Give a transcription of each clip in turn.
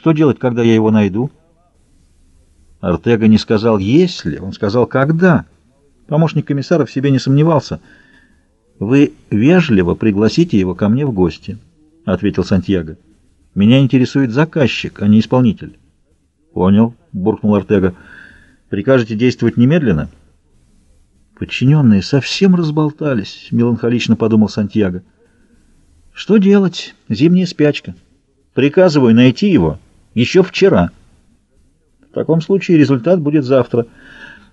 Что делать, когда я его найду? Артега не сказал «если», он сказал «когда». Помощник комиссара в себе не сомневался. «Вы вежливо пригласите его ко мне в гости», — ответил Сантьяго. «Меня интересует заказчик, а не исполнитель». «Понял», — буркнул Артега. «Прикажете действовать немедленно?» «Подчиненные совсем разболтались», — меланхолично подумал Сантьяго. «Что делать? Зимняя спячка. Приказываю найти его еще вчера». «В таком случае результат будет завтра».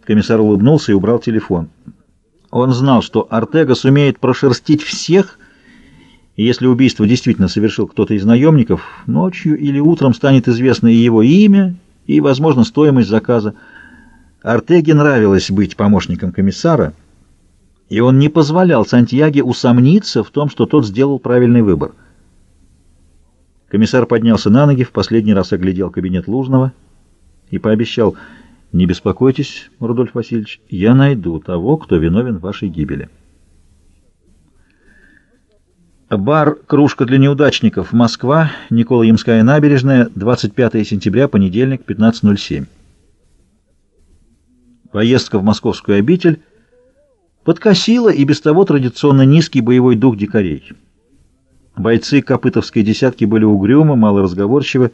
Комиссар улыбнулся и убрал телефон. Он знал, что Артега сумеет прошерстить всех, и если убийство действительно совершил кто-то из наемников, ночью или утром станет известно и его имя, и, возможно, стоимость заказа. Артеге нравилось быть помощником комиссара, и он не позволял Сантьяге усомниться в том, что тот сделал правильный выбор. Комиссар поднялся на ноги, в последний раз оглядел кабинет Лужного и пообещал, «Не беспокойтесь, Рудольф Васильевич, я найду того, кто виновен в вашей гибели». Бар «Кружка для неудачников. Москва. Николаемская набережная. 25 сентября. Понедельник. 15.07». Поездка в московскую обитель подкосила и без того традиционно низкий боевой дух дикарей. Бойцы Копытовской десятки были угрюмы, малоразговорчивы,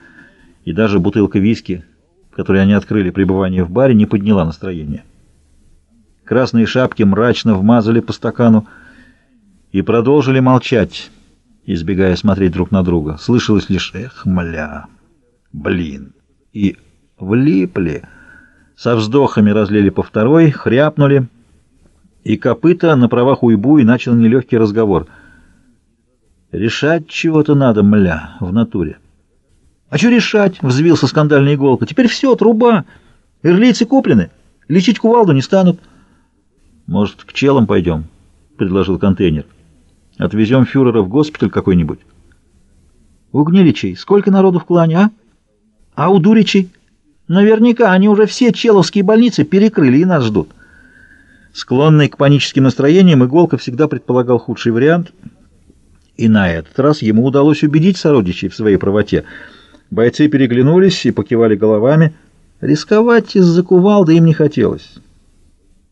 и даже бутылка виски, которую они открыли пребывание в баре, не подняла настроение. Красные шапки мрачно вмазали по стакану и продолжили молчать, избегая смотреть друг на друга. Слышалось лишь «эх, мля, блин» и «влипли». Со вздохами разлили по второй, хряпнули, и копыта на правах уйбу и начал нелегкий разговор. «Решать чего-то надо, мля, в натуре». «А что решать?» — взвился скандальная иголка. «Теперь все, труба. Ирлийцы куплены. Лечить кувалду не станут». «Может, к челам пойдем?» — предложил контейнер. «Отвезем фюрера в госпиталь какой-нибудь». «У Гниличей сколько народу в клане, а? А у Дуричей?» Наверняка они уже все человские больницы перекрыли и нас ждут. Склонный к паническим настроениям, Иголка всегда предполагал худший вариант, и на этот раз ему удалось убедить сородичей в своей правоте. Бойцы переглянулись и покивали головами. Рисковать из-за кувалды им не хотелось.